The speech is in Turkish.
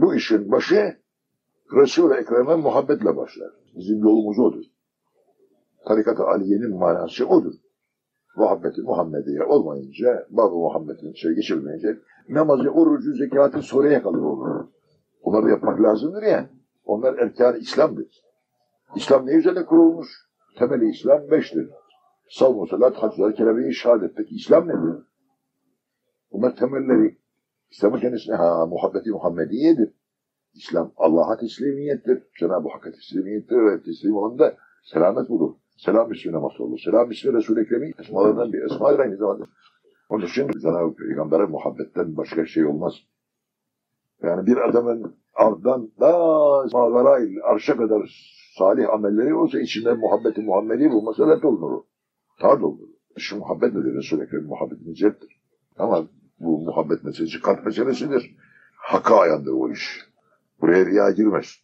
Bu işin başı Resul-i Ekrem'e muhabbetle başlar. Bizim yolumuz odur. Tarikat-ı Aliye'nin manası odur. Muhabbeti Muhammediye olmayınca, Bab-ı Muhammed'in şey geçilmeyince namazı, orucu, zekatı soruya kalır olur. Bunları yapmak lazımdır ya. Onlar erkan İslam'dır. İslam ne üzerine kurulmuş? Temeli İslam beştir. Savun, salat, hacılar, kelebeği, şehadet. Peki İslam nedir? Bunlar temelleri. İslam'ın kendisine ha, muhabbeti Muhammediyedir. İslam Allah'a teslimiyettir. Cenab-ı Hakk'a teslimiyettir ve teslim olan selamet bulur. Selam ismi namaz olur. Selam ismi Resul-i Ekrem'in esmalarından bir esmadır aynı zamanda. Onun için Cenab-ı Peygamber'e muhabbetten başka şey olmaz. Yani bir adamın ardından daha mağarail, arşa kadar salih amelleri olsa içinde muhabbeti Muhammedi bulmasa ret olunur. Tar olur. Şu muhabbet nedir? Resul-i Ekrem muhabbetini. Ama bu muhabbet meselesi kalp meselesidir. Hakka ayandır o iş. Buraya riya girmez.